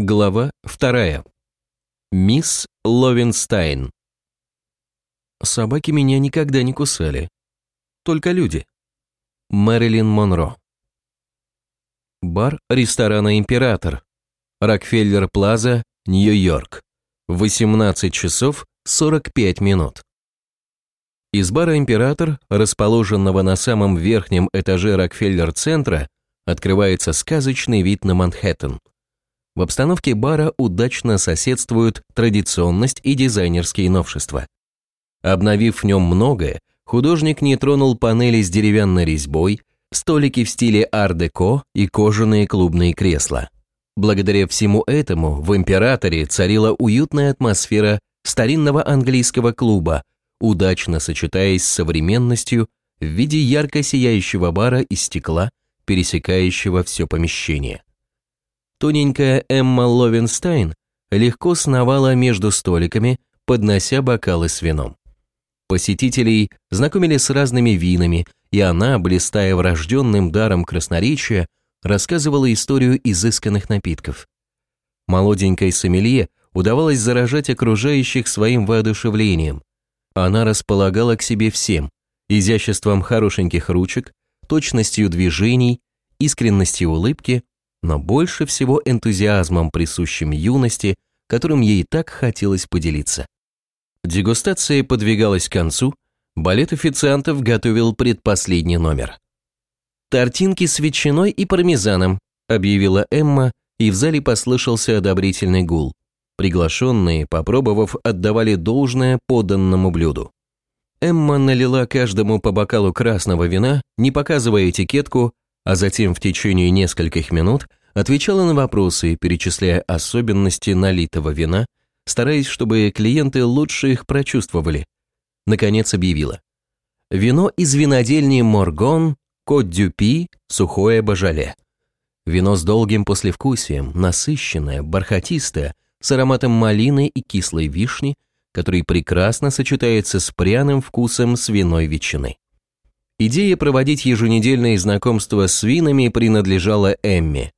Глава вторая. Мисс Ловенстайн. Собаки меня никогда не кусали. Только люди. Мэрилин Монро. Бар ресторана «Император». Рокфеллер Плаза, Нью-Йорк. 18 часов 45 минут. Из бара «Император», расположенного на самом верхнем этаже Рокфеллер-центра, открывается сказочный вид на Манхэттен. В обстановке бара удачно соседствуют традиционность и дизайнерские новшества. Обновив в нем многое, художник не тронул панели с деревянной резьбой, столики в стиле ар-деко и кожаные клубные кресла. Благодаря всему этому в «Императоре» царила уютная атмосфера старинного английского клуба, удачно сочетаясь с современностью в виде ярко сияющего бара из стекла, пересекающего все помещение. Тоненькая Эмма Ловенстайн легко сновала между столиками, поднося бокалы с вином. Посетителей знакомили с разными винами, и она, блистая врожденным даром красноречия, рассказывала историю изысканных напитков. Молоденькой сомелье удавалось заражать окружающих своим воодушевлением. Она располагала к себе всем – изяществом хорошеньких ручек, точностью движений, искренностью улыбки, но больше всего энтузиазмом, присущим юности, которым ей так хотелось поделиться. Дегустация подвигалась к концу, балет официантов готовил предпоследний номер. «Тортинки с ветчиной и пармезаном», объявила Эмма, и в зале послышался одобрительный гул. Приглашенные, попробовав, отдавали должное поданному блюду. Эмма налила каждому по бокалу красного вина, не показывая этикетку, а затем в течение нескольких минут отвечала на вопросы, перечисляя особенности налитого вина, стараясь, чтобы клиенты лучше их прочувствовали. Наконец объявила. Вино из винодельни Моргон, Кот-Дюпи, сухое божале. Вино с долгим послевкусием, насыщенное, бархатистое, с ароматом малины и кислой вишни, который прекрасно сочетается с пряным вкусом свиной ветчины. Идея проводить еженедельные знакомства с винами принадлежала Эмме.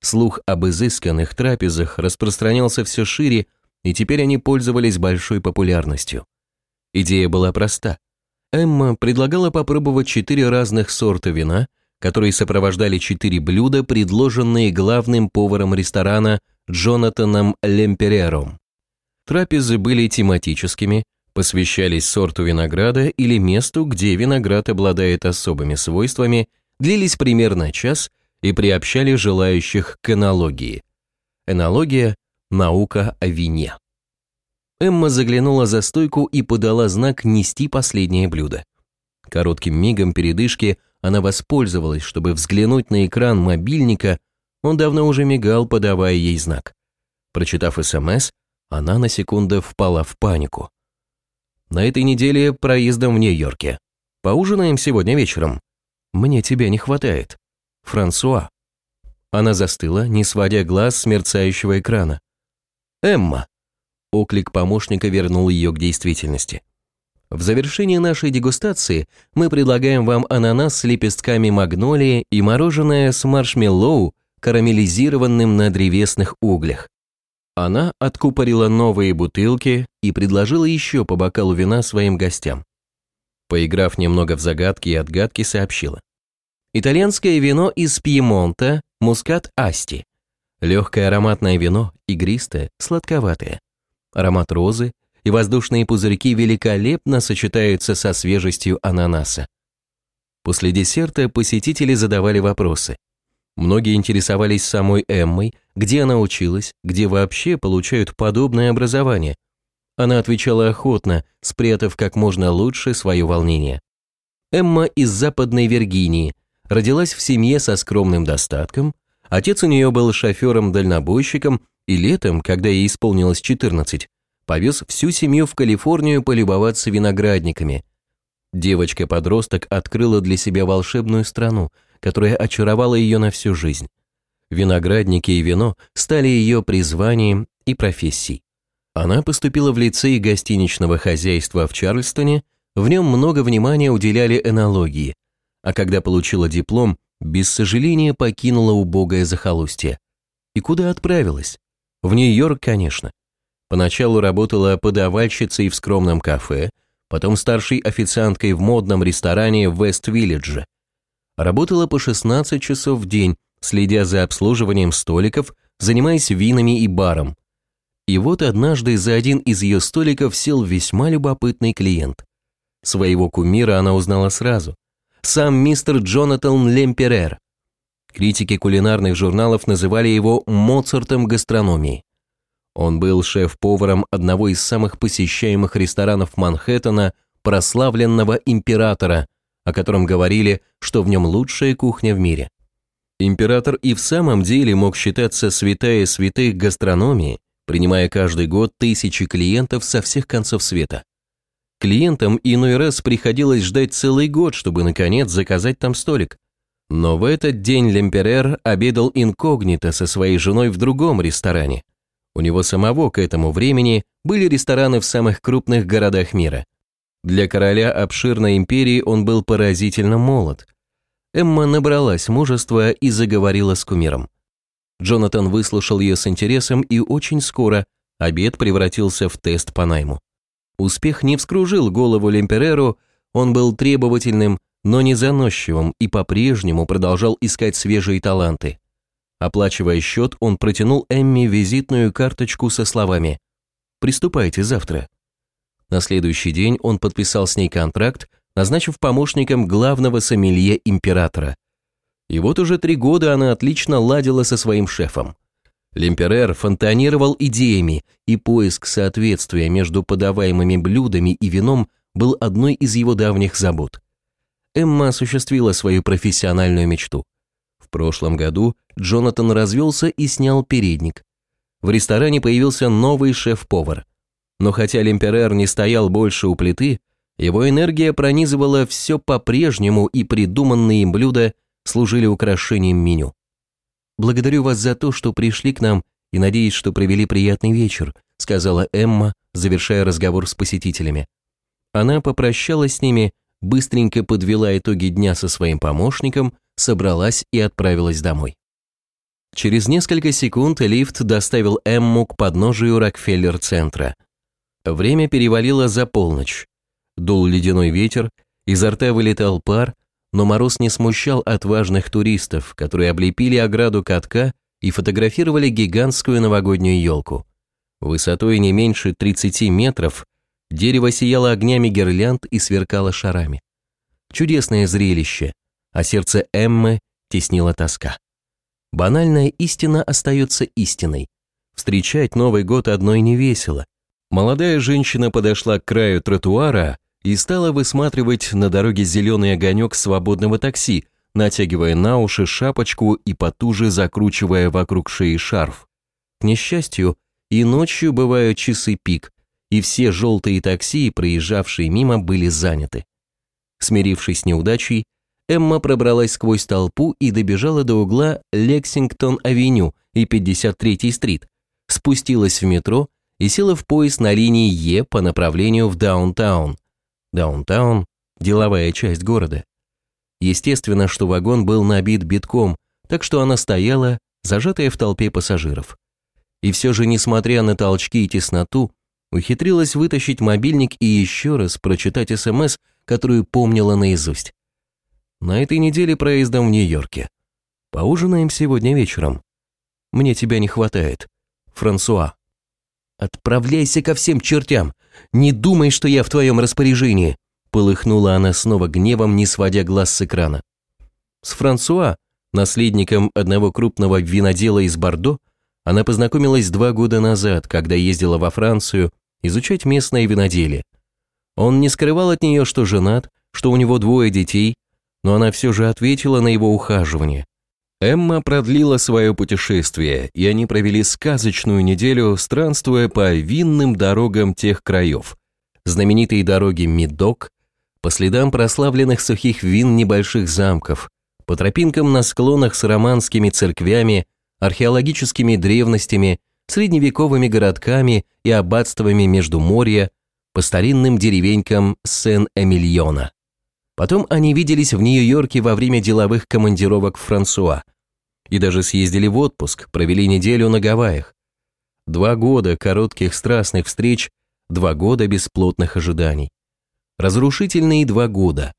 Слух об изысканных трапезах распространялся все шире, и теперь они пользовались большой популярностью. Идея была проста. Эмма предлагала попробовать четыре разных сорта вина, которые сопровождали четыре блюда, предложенные главным поваром ресторана Джонатаном Лемперером. Трапезы были тематическими, посвящались сорту винограда или месту, где виноград обладает особыми свойствами, длились примерно час и приобщали желающих к энологии. Энология – наука о вине. Эмма заглянула за стойку и подала знак нести последнее блюдо. Коротким мигом передышки она воспользовалась, чтобы взглянуть на экран мобильника, он давно уже мигал, подавая ей знак. Прочитав СМС, она на секунду впала в панику. На этой неделе проездом в Нью-Йорке. Поужинаем сегодня вечером. Мне тебя не хватает. Франсуа. Она застыла, не сводя глаз с мерцающего экрана. Эмма. Оклик помощника вернул ее к действительности. В завершении нашей дегустации мы предлагаем вам ананас с лепестками магнолии и мороженое с маршмеллоу, карамелизированным на древесных углях. Она откупорила новые бутылки и предложила еще по бокалу вина своим гостям. Поиграв немного в загадки и отгадки, сообщила. Итальянское вино из Пьемонта, мускат Асти. Легкое ароматное вино, игристое, сладковатое. Аромат розы и воздушные пузырьки великолепно сочетаются со свежестью ананаса. После десерта посетители задавали вопросы. Многие интересовались самой Эммой, где она училась, где вообще получают подобное образование. Она отвечала охотно, спрятав как можно лучше свое волнение. Эмма из Западной Виргинии, родилась в семье со скромным достатком, отец у нее был шофером-дальнобойщиком и летом, когда ей исполнилось 14, повез всю семью в Калифорнию полюбоваться виноградниками. Девочка-подросток открыла для себя волшебную страну – которая очаровала ее на всю жизнь. Виноградники и вино стали ее призванием и профессией. Она поступила в лицей гостиничного хозяйства в Чарльстоне, в нем много внимания уделяли энологии, а когда получила диплом, без сожаления покинула убогое захолустье. И куда отправилась? В Нью-Йорк, конечно. Поначалу работала подавальщицей в скромном кафе, потом старшей официанткой в модном ресторане в Вест-Виллидже. Работала по 16 часов в день, следя за обслуживанием столиков, занимаясь винами и баром. И вот однажды за один из ее столиков сел весьма любопытный клиент. Своего кумира она узнала сразу. Сам мистер Джонатан Лемперер. Критики кулинарных журналов называли его Моцартом гастрономии. Он был шеф-поваром одного из самых посещаемых ресторанов Манхэттена, прославленного императора, о котором говорили, что в нем лучшая кухня в мире. Император и в самом деле мог считаться святая святых гастрономии, принимая каждый год тысячи клиентов со всех концов света. Клиентам иной раз приходилось ждать целый год, чтобы наконец заказать там столик. Но в этот день Лемперер обедал инкогнито со своей женой в другом ресторане. У него самого к этому времени были рестораны в самых крупных городах мира. Для короля обширной империи он был поразительно молод. Эмма набралась мужества и заговорила с кумиром. Джонатан выслушал ее с интересом, и очень скоро обед превратился в тест по найму. Успех не вскружил голову Лемпереру, он был требовательным, но не заносчивым и по-прежнему продолжал искать свежие таланты. Оплачивая счет, он протянул Эмми визитную карточку со словами «Приступайте завтра». На следующий день он подписал с ней контракт, назначив помощником главного сомелье императора. И вот уже три года она отлично ладила со своим шефом. Лемперер фонтанировал идеями, и поиск соответствия между подаваемыми блюдами и вином был одной из его давних забот. Эмма осуществила свою профессиональную мечту. В прошлом году Джонатан развелся и снял передник. В ресторане появился новый шеф-повар. Но хотя Лемперер не стоял больше у плиты, его энергия пронизывала все по-прежнему, и придуманные им блюда служили украшением меню. «Благодарю вас за то, что пришли к нам и надеюсь, что провели приятный вечер», сказала Эмма, завершая разговор с посетителями. Она попрощалась с ними, быстренько подвела итоги дня со своим помощником, собралась и отправилась домой. Через несколько секунд лифт доставил Эмму к подножию Рокфеллер-центра. Время перевалило за полночь. Дул ледяной ветер, изо рта вылетал пар, но мороз не смущал отважных туристов, которые облепили ограду катка и фотографировали гигантскую новогоднюю елку. Высотой не меньше 30 метров дерево сияло огнями гирлянд и сверкало шарами. Чудесное зрелище, а сердце Эммы теснила тоска. Банальная истина остается истиной. Встречать Новый год одной не весело. Молодая женщина подошла к краю тротуара и стала высматривать на дороге зеленый огонек свободного такси, натягивая на уши шапочку и потуже закручивая вокруг шеи шарф. К несчастью, и ночью бывают часы пик, и все желтые такси, проезжавшие мимо, были заняты. Смирившись с неудачей, Эмма пробралась сквозь толпу и добежала до угла Лексингтон-авеню и 53-й стрит, спустилась в метро и села в поезд на линии Е по направлению в Даунтаун, Даунтаун – деловая часть города. Естественно, что вагон был набит битком, так что она стояла, зажатая в толпе пассажиров. И все же, несмотря на толчки и тесноту, ухитрилась вытащить мобильник и еще раз прочитать СМС, которую помнила наизусть. На этой неделе проездом в Нью-Йорке. Поужинаем сегодня вечером. Мне тебя не хватает. Франсуа. Отправляйся ко всем чертям. Не думай, что я в твоем распоряжении!» Полыхнула она снова гневом, не сводя глаз с экрана. С Франсуа, наследником одного крупного винодела из Бордо, она познакомилась два года назад, когда ездила во Францию изучать местное виноделие. Он не скрывал от нее, что женат, что у него двое детей, но она все же ответила на его ухаживание. Эмма продлила свое путешествие, и они провели сказочную неделю, странствуя по винным дорогам тех краев. Знаменитые дороги Медок, по следам прославленных сухих вин небольших замков, по тропинкам на склонах с романскими церквями, археологическими древностями, средневековыми городками и аббатствами между моря, по старинным деревенькам Сен-Эмильона. Потом они виделись в Нью-Йорке во время деловых командировок Франсуа. И даже съездили в отпуск, провели неделю на Гавайях. Два года коротких страстных встреч, два года бесплотных ожиданий. Разрушительные два года.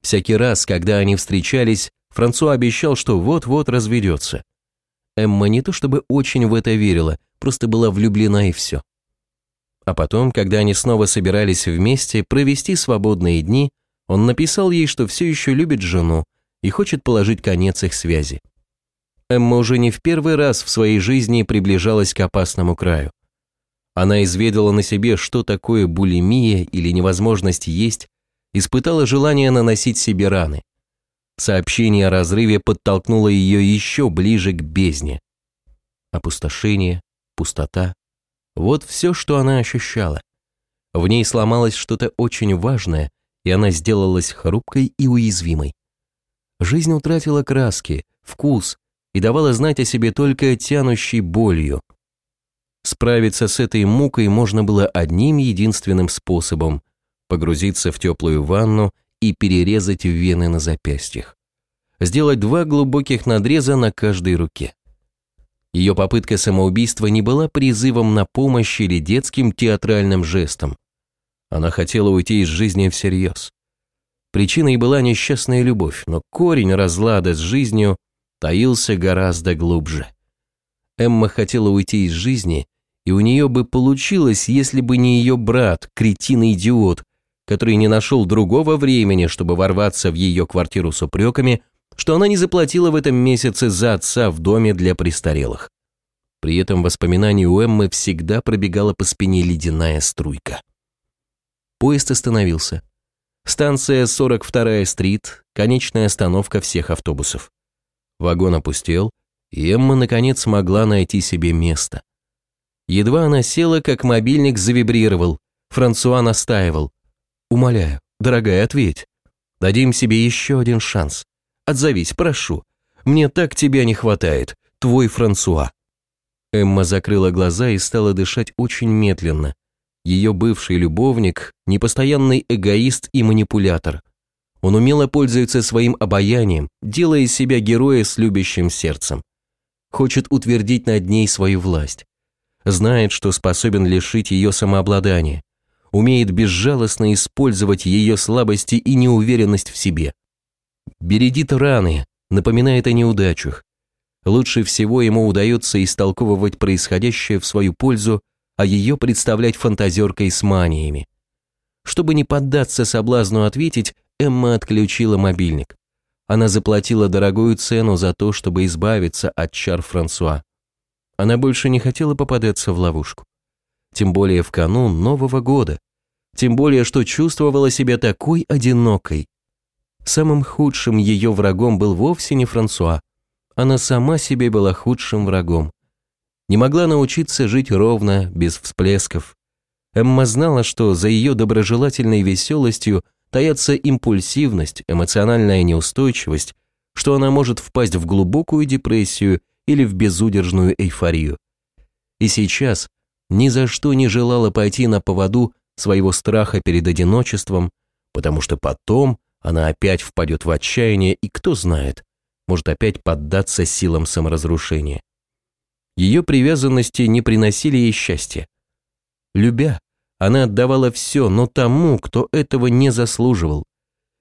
Всякий раз, когда они встречались, Франсуа обещал, что вот-вот разведется. Эмма не то чтобы очень в это верила, просто была влюблена и все. А потом, когда они снова собирались вместе провести свободные дни, он написал ей, что все еще любит жену и хочет положить конец их связи. Эмма уже не в первый раз в своей жизни приближалась к опасному краю. Она изведала на себе, что такое булимия или невозможность есть, испытала желание наносить себе раны. Сообщение о разрыве подтолкнуло ее еще ближе к бездне. Опустошение, пустота. Вот все, что она ощущала. В ней сломалось что-то очень важное, и она сделалась хрупкой и уязвимой. Жизнь утратила краски, вкус и давала знать о себе только тянущей болью. Справиться с этой мукой можно было одним единственным способом – погрузиться в теплую ванну и перерезать вены на запястьях. Сделать два глубоких надреза на каждой руке. Ее попытка самоубийства не была призывом на помощь или детским театральным жестом. Она хотела уйти из жизни всерьез. Причиной была несчастная любовь, но корень разлада с жизнью таился гораздо глубже. Эмма хотела уйти из жизни, и у нее бы получилось, если бы не ее брат, кретин-идиот, который не нашел другого времени, чтобы ворваться в ее квартиру с упреками, что она не заплатила в этом месяце за отца в доме для престарелых. При этом воспоминание у Эммы всегда пробегала по спине ледяная струйка. Поезд остановился. Станция 42-я стрит, конечная остановка всех автобусов. Вагон опустел, и Эмма наконец смогла найти себе место. Едва она села, как мобильник завибрировал. Франсуа настаивал. «Умоляю, дорогая, ответь. Дадим себе еще один шанс. Отзовись, прошу. Мне так тебя не хватает. Твой Франсуа». Эмма закрыла глаза и стала дышать очень медленно. Ее бывший любовник – непостоянный эгоист и манипулятор. Он умело пользуется своим обаянием, делая из себя героя с любящим сердцем. Хочет утвердить над ней свою власть. Знает, что способен лишить ее самообладания умеет безжалостно использовать ее слабости и неуверенность в себе. Бередит раны, напоминает о неудачах. Лучше всего ему удается истолковывать происходящее в свою пользу, а ее представлять фантазеркой с маниями. Чтобы не поддаться соблазну ответить, Эмма отключила мобильник. Она заплатила дорогую цену за то, чтобы избавиться от чар Франсуа. Она больше не хотела попадаться в ловушку тем более в канун Нового года, тем более, что чувствовала себя такой одинокой. Самым худшим ее врагом был вовсе не Франсуа, она сама себе была худшим врагом. Не могла научиться жить ровно, без всплесков. Эмма знала, что за ее доброжелательной веселостью таятся импульсивность, эмоциональная неустойчивость, что она может впасть в глубокую депрессию или в безудержную эйфорию. И сейчас, ни за что не желала пойти на поводу своего страха перед одиночеством, потому что потом она опять впадет в отчаяние и, кто знает, может опять поддаться силам саморазрушения. Ее привязанности не приносили ей счастья. Любя, она отдавала все, но тому, кто этого не заслуживал.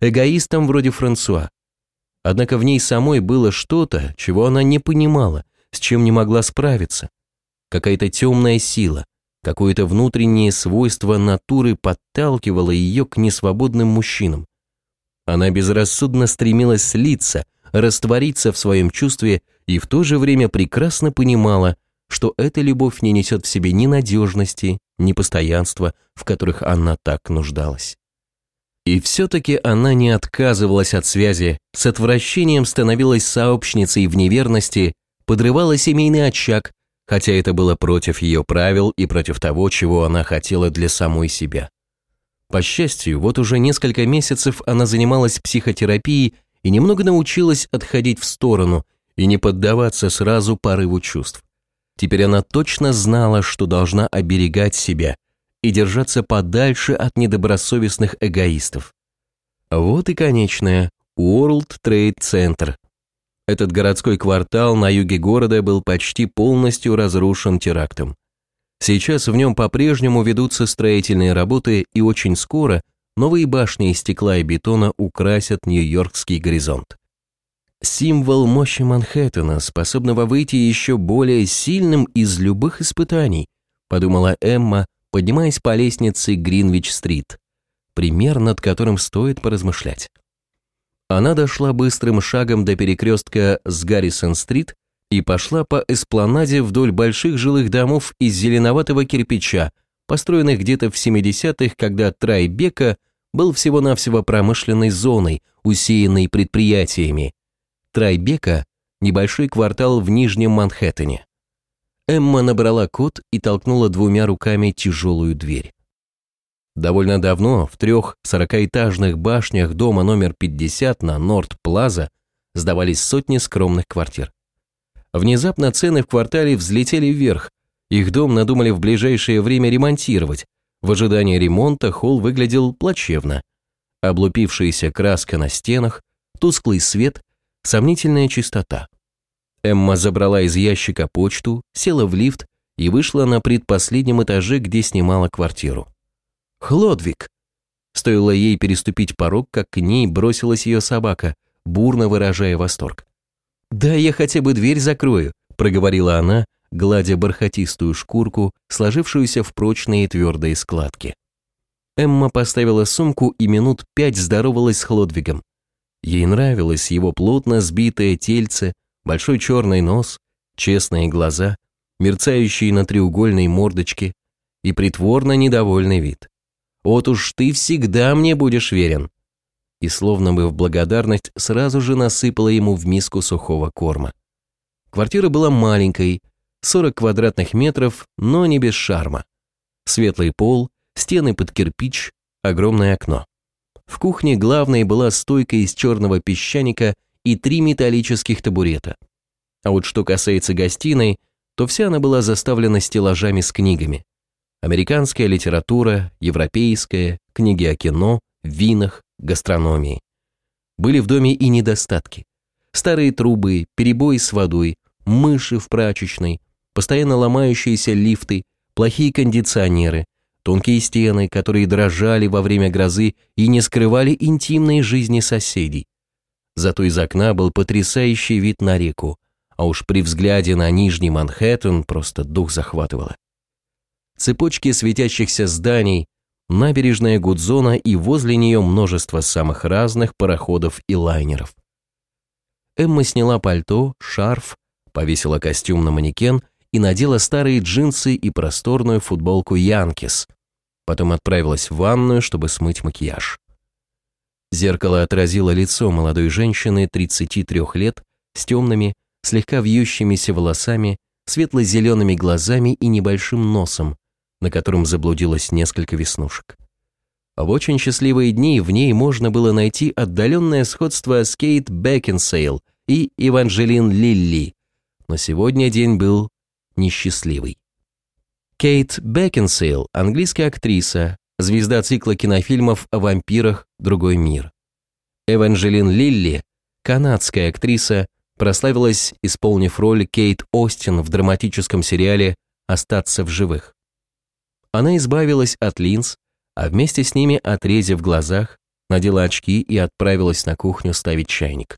Эгоистам вроде Франсуа. Однако в ней самой было что-то, чего она не понимала, с чем не могла справиться какая-то темная сила, какое-то внутреннее свойство натуры подталкивало ее к несвободным мужчинам. Она безрассудно стремилась слиться, раствориться в своем чувстве и в то же время прекрасно понимала, что эта любовь не несет в себе ни надежности, ни постоянства, в которых она так нуждалась. И все-таки она не отказывалась от связи, с отвращением становилась сообщницей в неверности, подрывала семейный очаг, хотя это было против ее правил и против того, чего она хотела для самой себя. По счастью, вот уже несколько месяцев она занималась психотерапией и немного научилась отходить в сторону и не поддаваться сразу порыву чувств. Теперь она точно знала, что должна оберегать себя и держаться подальше от недобросовестных эгоистов. Вот и конечная World Trade Center, этот городской квартал на юге города был почти полностью разрушен терактом. Сейчас в нем по-прежнему ведутся строительные работы и очень скоро новые башни из стекла и бетона украсят Нью-Йоркский горизонт. Символ мощи Манхэттена, способного выйти еще более сильным из любых испытаний, подумала Эмма, поднимаясь по лестнице Гринвич-стрит. Пример, над которым стоит поразмышлять. Она дошла быстрым шагом до перекрестка с Гаррисон-стрит и пошла по эспланаде вдоль больших жилых домов из зеленоватого кирпича, построенных где-то в 70-х, когда Трайбека был всего-навсего промышленной зоной, усеянной предприятиями. Трайбека – небольшой квартал в Нижнем Манхэттене. Эмма набрала код и толкнула двумя руками тяжелую дверь. Довольно давно в трех сорокаэтажных башнях дома номер 50 на Норд-Плаза сдавались сотни скромных квартир. Внезапно цены в квартале взлетели вверх. Их дом надумали в ближайшее время ремонтировать. В ожидании ремонта холл выглядел плачевно. Облупившаяся краска на стенах, тусклый свет, сомнительная чистота. Эмма забрала из ящика почту, села в лифт и вышла на предпоследнем этаже, где снимала квартиру. Хлодвиг! Стоило ей переступить порог, как к ней бросилась ее собака, бурно выражая восторг. «Да я хотя бы дверь закрою», – проговорила она, гладя бархатистую шкурку, сложившуюся в прочные твердые складки. Эмма поставила сумку и минут пять здоровалась с Хлодвигом. Ей нравилось его плотно сбитое тельце, большой черный нос, честные глаза, мерцающие на треугольной мордочке и притворно недовольный вид. «Вот уж ты всегда мне будешь верен», и словно бы в благодарность сразу же насыпала ему в миску сухого корма. Квартира была маленькой, 40 квадратных метров, но не без шарма. Светлый пол, стены под кирпич, огромное окно. В кухне главной была стойка из черного песчаника и три металлических табурета. А вот что касается гостиной, то вся она была заставлена стеллажами с книгами. Американская литература, европейская, книги о кино, винах, гастрономии. Были в доме и недостатки. Старые трубы, перебои с водой, мыши в прачечной, постоянно ломающиеся лифты, плохие кондиционеры, тонкие стены, которые дрожали во время грозы и не скрывали интимной жизни соседей. Зато из окна был потрясающий вид на реку, а уж при взгляде на Нижний Манхэттен просто дух захватывало. Цепочки светящихся зданий, набережная Гудзона и возле нее множество самых разных пароходов и лайнеров. Эмма сняла пальто, шарф, повесила костюм на манекен и надела старые джинсы и просторную футболку Янкис. Потом отправилась в ванную, чтобы смыть макияж. Зеркало отразило лицо молодой женщины 33 лет с темными, слегка вьющимися волосами, светло-зелеными глазами и небольшим носом, на котором заблудилось несколько веснушек. В очень счастливые дни в ней можно было найти отдаленное сходство с Кейт Бекинсейл и Эванжелин Лилли, но сегодня день был несчастливый. Кейт Бекинсейл – английская актриса, звезда цикла кинофильмов о вампирах «Другой мир». Эванжелин Лилли – канадская актриса, прославилась, исполнив роль Кейт Остин в драматическом сериале «Остаться в живых». Она избавилась от линз, а вместе с ними от в глазах, надела очки и отправилась на кухню ставить чайник.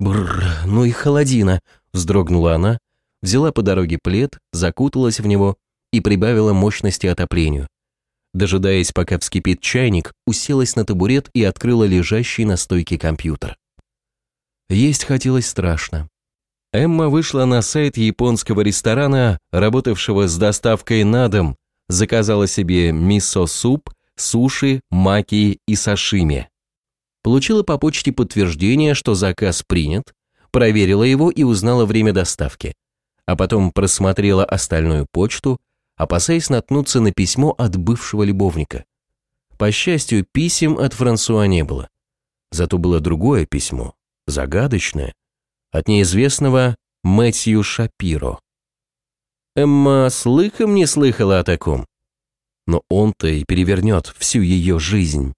«Бррр, ну и холодина!» – вздрогнула она, взяла по дороге плед, закуталась в него и прибавила мощности отоплению. Дожидаясь, пока вскипит чайник, уселась на табурет и открыла лежащий на стойке компьютер. Есть хотелось страшно. Эмма вышла на сайт японского ресторана, работавшего с доставкой на дом, заказала себе мисо-суп, суши, маки и сашими. Получила по почте подтверждение, что заказ принят, проверила его и узнала время доставки. А потом просмотрела остальную почту, опасаясь наткнуться на письмо от бывшего любовника. По счастью, писем от Франсуа не было. Зато было другое письмо, загадочное, от неизвестного Мэтью Шапиро. Эмма слыхом не слыхала о таком. Но он-то и перевернет всю ее жизнь.